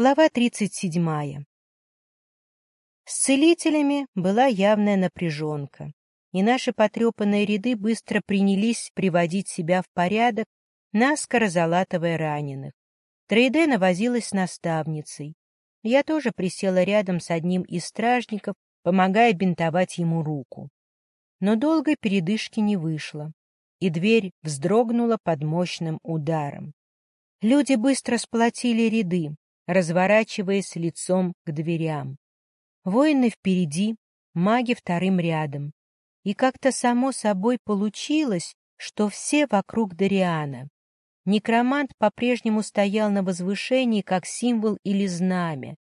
Глава 37. С целителями была явная напряженка, и наши потрепанные ряды быстро принялись приводить себя в порядок, наскоро залатывая раненых. Трейдена возилась с наставницей. Я тоже присела рядом с одним из стражников, помогая бинтовать ему руку. Но долгой передышки не вышло, и дверь вздрогнула под мощным ударом. Люди быстро сплотили ряды, разворачиваясь лицом к дверям. Воины впереди, маги вторым рядом. И как-то само собой получилось, что все вокруг Дариана. Некромант по-прежнему стоял на возвышении, как символ или знамя.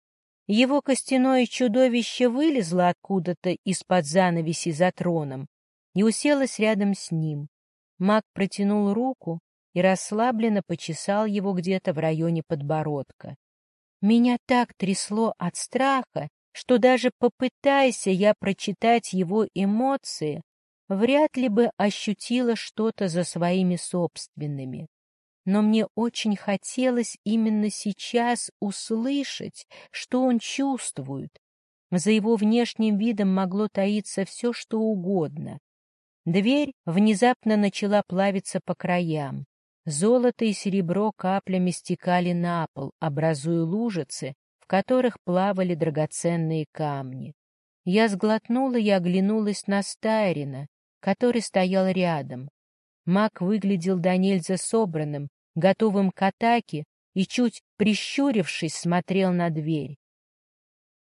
Его костяное чудовище вылезло откуда-то из-под занавеси за троном и уселось рядом с ним. Маг протянул руку и расслабленно почесал его где-то в районе подбородка. Меня так трясло от страха, что даже попытайся я прочитать его эмоции, вряд ли бы ощутила что-то за своими собственными. Но мне очень хотелось именно сейчас услышать, что он чувствует. За его внешним видом могло таиться все, что угодно. Дверь внезапно начала плавиться по краям. Золото и серебро каплями стекали на пол, образуя лужицы, в которых плавали драгоценные камни. Я сглотнула и оглянулась на Стайрина, который стоял рядом. Маг выглядел до нельзя собранным, готовым к атаке, и, чуть прищурившись, смотрел на дверь.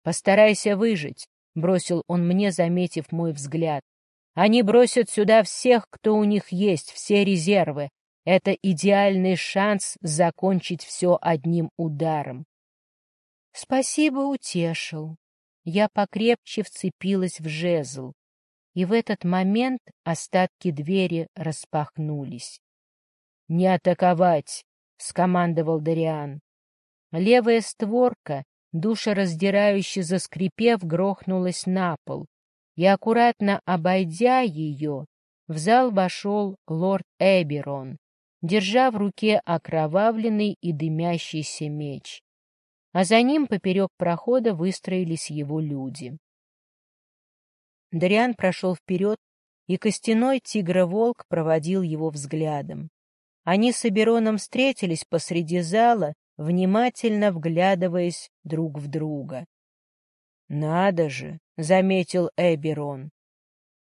«Постарайся выжить», — бросил он мне, заметив мой взгляд. «Они бросят сюда всех, кто у них есть, все резервы, это идеальный шанс закончить все одним ударом. Спасибо, утешил. Я покрепче вцепилась в жезл, и в этот момент остатки двери распахнулись. — Не атаковать! — скомандовал Дариан. Левая створка, душераздирающе заскрипев, грохнулась на пол, и, аккуратно обойдя ее, в зал вошел лорд Эберон, держа в руке окровавленный и дымящийся меч. А за ним поперек прохода выстроились его люди. Дариан прошел вперед, и костяной тигроволк проводил его взглядом. Они с Абероном встретились посреди зала, внимательно вглядываясь друг в друга. «Надо же!» — заметил Эберон.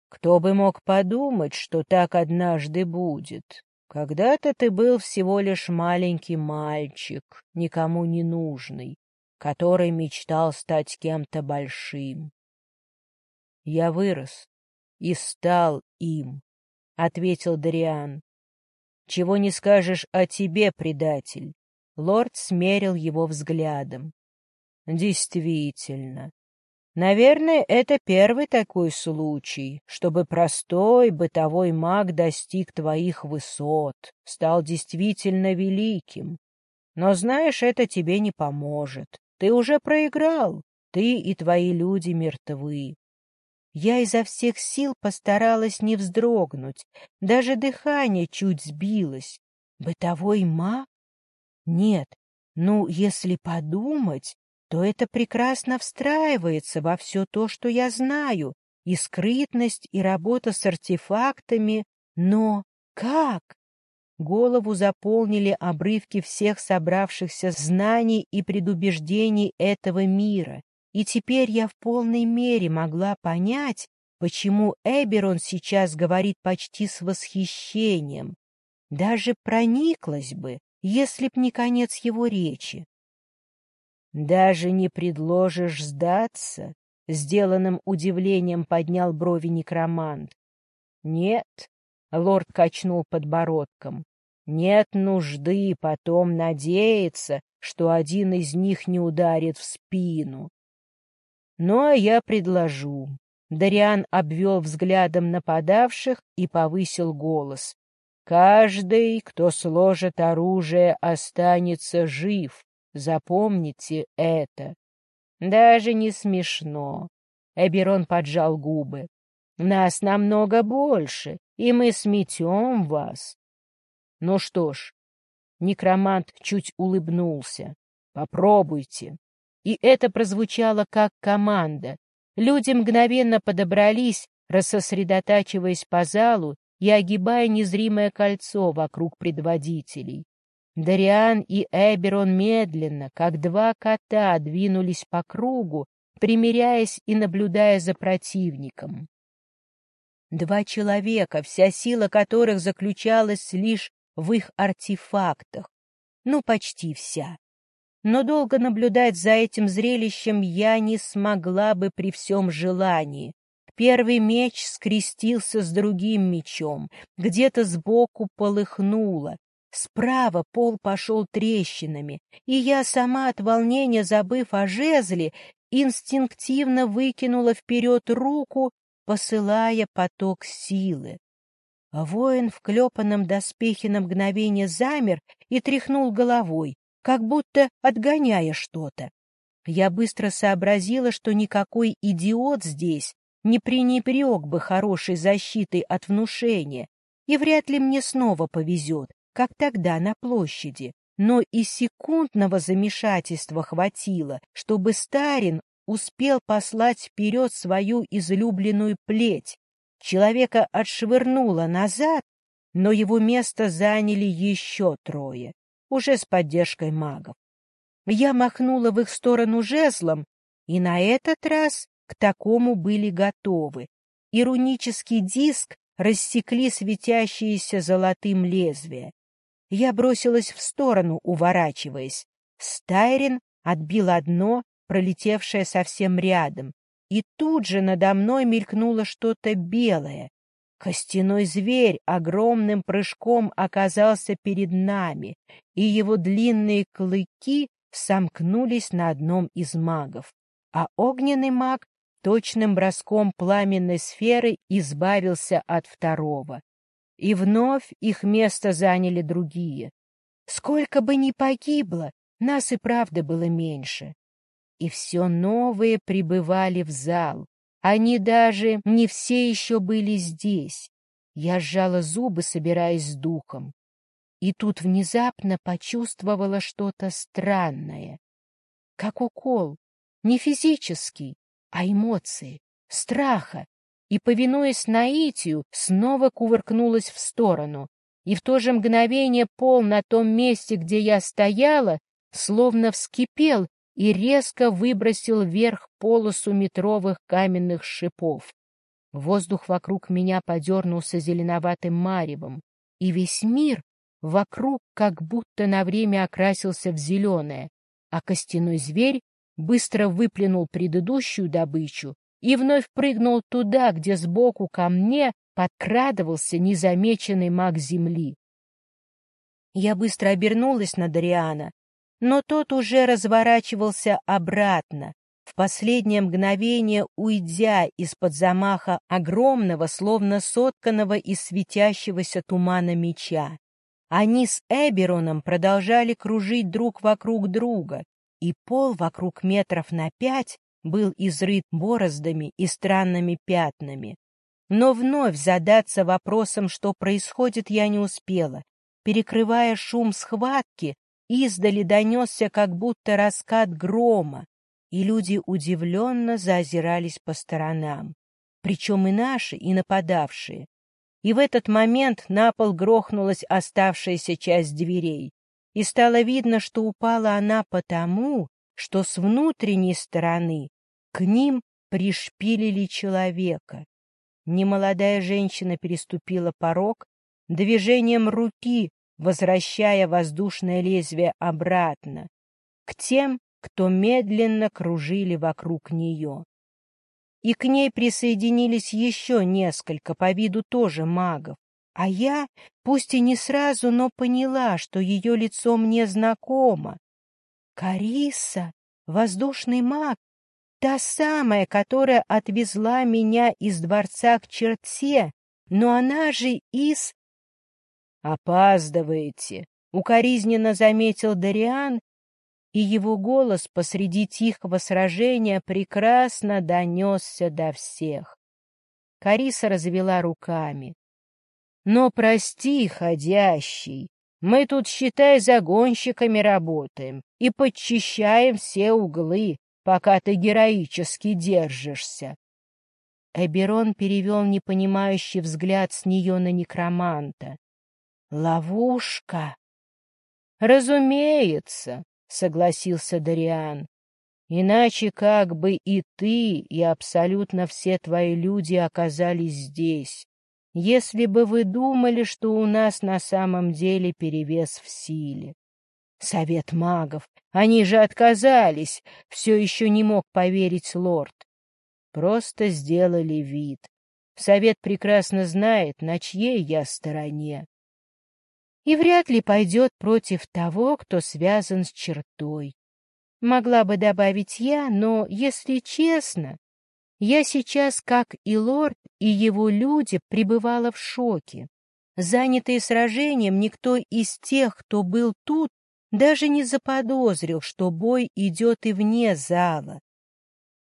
«Кто бы мог подумать, что так однажды будет?» Когда-то ты был всего лишь маленький мальчик, никому не нужный, который мечтал стать кем-то большим. Я вырос и стал им, — ответил Дариан. Чего не скажешь о тебе, предатель? Лорд смерил его взглядом. Действительно, Наверное, это первый такой случай, чтобы простой бытовой маг достиг твоих высот, стал действительно великим. Но знаешь, это тебе не поможет. Ты уже проиграл, ты и твои люди мертвы. Я изо всех сил постаралась не вздрогнуть, даже дыхание чуть сбилось. Бытовой маг? Нет, ну, если подумать, то это прекрасно встраивается во все то, что я знаю, и скрытность, и работа с артефактами, но как? Голову заполнили обрывки всех собравшихся знаний и предубеждений этого мира, и теперь я в полной мере могла понять, почему Эберон сейчас говорит почти с восхищением. Даже прониклась бы, если б не конец его речи. «Даже не предложишь сдаться?» — сделанным удивлением поднял брови некромант. «Нет», — лорд качнул подбородком, — «нет нужды потом надеяться, что один из них не ударит в спину». «Ну, а я предложу». Дариан обвел взглядом нападавших и повысил голос. «Каждый, кто сложит оружие, останется жив, Запомните это. Даже не смешно. Эберон поджал губы. Нас намного больше, и мы сметем вас. Ну что ж, некромант чуть улыбнулся. Попробуйте. И это прозвучало как команда. Люди мгновенно подобрались, рассосредотачиваясь по залу и огибая незримое кольцо вокруг предводителей. Дариан и Эберон медленно, как два кота, двинулись по кругу, примиряясь и наблюдая за противником. Два человека, вся сила которых заключалась лишь в их артефактах. Ну, почти вся. Но долго наблюдать за этим зрелищем я не смогла бы при всем желании. Первый меч скрестился с другим мечом, где-то сбоку полыхнуло. Справа пол пошел трещинами, и я сама от волнения, забыв о жезле, инстинктивно выкинула вперед руку, посылая поток силы. Воин в клепанном доспехе на мгновение замер и тряхнул головой, как будто отгоняя что-то. Я быстро сообразила, что никакой идиот здесь не пренебрег бы хорошей защитой от внушения, и вряд ли мне снова повезет, как тогда на площади. Но и секундного замешательства хватило, чтобы Старин успел послать вперед свою излюбленную плеть. Человека отшвырнуло назад, но его место заняли еще трое, уже с поддержкой магов. Я махнула в их сторону жезлом, и на этот раз к такому были готовы. Иронический диск рассекли светящиеся золотым лезвия. Я бросилась в сторону, уворачиваясь. Стайрин отбил одно, пролетевшее совсем рядом, и тут же надо мной мелькнуло что-то белое. Костяной зверь огромным прыжком оказался перед нами, и его длинные клыки сомкнулись на одном из магов. А огненный маг точным броском пламенной сферы избавился от второго. И вновь их место заняли другие. Сколько бы ни погибло, нас и правда было меньше и все новые прибывали в зал. Они даже не все еще были здесь. Я сжала зубы, собираясь с духом. И тут внезапно почувствовала что-то странное. Как укол. Не физический, а эмоции, страха. И, повинуясь наитию, снова кувыркнулась в сторону. И в то же мгновение пол на том месте, где я стояла, словно вскипел и резко выбросил вверх полосу метровых каменных шипов. Воздух вокруг меня подернулся зеленоватым маревом, и весь мир вокруг как будто на время окрасился в зеленое, а костяной зверь быстро выплюнул предыдущую добычу и вновь прыгнул туда, где сбоку ко мне подкрадывался незамеченный маг земли. Я быстро обернулась на Дариана но тот уже разворачивался обратно, в последнее мгновение уйдя из-под замаха огромного, словно сотканного из светящегося тумана меча. Они с Эбероном продолжали кружить друг вокруг друга, и пол вокруг метров на пять был изрыт бороздами и странными пятнами. Но вновь задаться вопросом, что происходит, я не успела. Перекрывая шум схватки, Издали донесся как будто раскат грома, и люди удивленно заозирались по сторонам, причем и наши, и нападавшие. И в этот момент на пол грохнулась оставшаяся часть дверей, и стало видно, что упала она потому, что с внутренней стороны к ним пришпилили человека. Немолодая женщина переступила порог, движением руки возвращая воздушное лезвие обратно, к тем, кто медленно кружили вокруг нее. И к ней присоединились еще несколько, по виду тоже магов. А я, пусть и не сразу, но поняла, что ее лицо мне знакомо. Кариса, воздушный маг, та самая, которая отвезла меня из дворца к черте, но она же из... «Опаздываете», — укоризненно заметил Дариан, и его голос посреди тихого сражения прекрасно донесся до всех. Кариса развела руками. «Но прости, ходящий, Мы тут, считай, загонщиками работаем и подчищаем все углы, пока ты героически держишься. Эберон перевел непонимающий взгляд с нее на некроманта. «Ловушка!» «Разумеется», — согласился Дариан. «Иначе как бы и ты, и абсолютно все твои люди оказались здесь, если бы вы думали, что у нас на самом деле перевес в силе. Совет магов, они же отказались, все еще не мог поверить лорд. Просто сделали вид. Совет прекрасно знает, на чьей я стороне. И вряд ли пойдет против того, кто связан с чертой. Могла бы добавить я, но, если честно, я сейчас, как и лорд, и его люди, пребывала в шоке. Занятые сражением, никто из тех, кто был тут, даже не заподозрил, что бой идет и вне зала.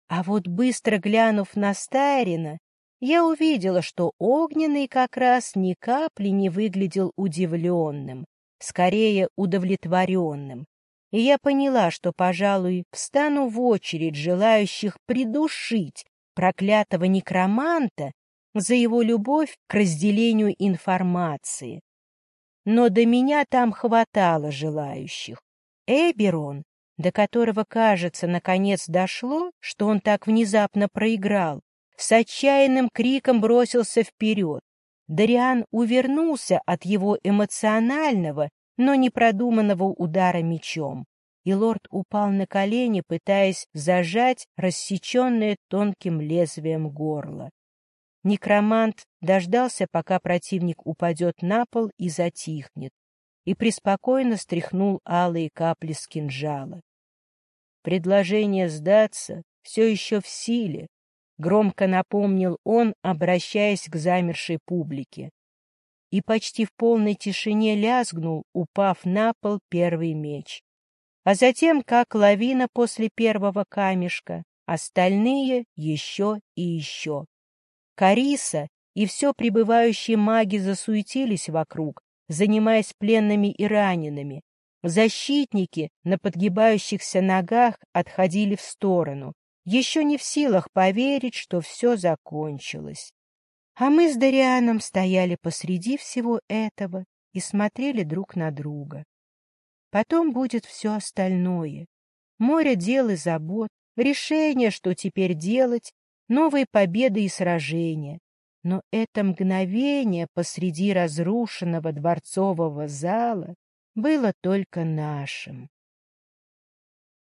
А вот быстро глянув на Стайрина, я увидела, что Огненный как раз ни капли не выглядел удивленным, скорее удовлетворенным. И я поняла, что, пожалуй, встану в очередь желающих придушить проклятого некроманта за его любовь к разделению информации. Но до меня там хватало желающих. Эберон, до которого, кажется, наконец дошло, что он так внезапно проиграл, с отчаянным криком бросился вперед. Дариан увернулся от его эмоционального, но непродуманного удара мечом и лорд упал на колени, пытаясь зажать рассеченное тонким лезвием горло. Некромант дождался, пока противник упадет на пол и затихнет, и преспокойно стряхнул алые капли с кинжала. Предложение сдаться все еще в силе, громко напомнил он, обращаясь к замершей публике. И почти в полной тишине лязгнул, упав на пол первый меч а затем, как лавина после первого камешка, остальные еще и еще. Кариса и все прибывающие маги засуетились вокруг, занимаясь пленными и ранеными. Защитники на подгибающихся ногах отходили в сторону, еще не в силах поверить, что все закончилось. А мы с Дарианом стояли посреди всего этого и смотрели друг на друга. Потом будет все остальное. Море дел и забот, решение, что теперь делать, новые победы и сражения. Но это мгновение посреди разрушенного дворцового зала было только нашим.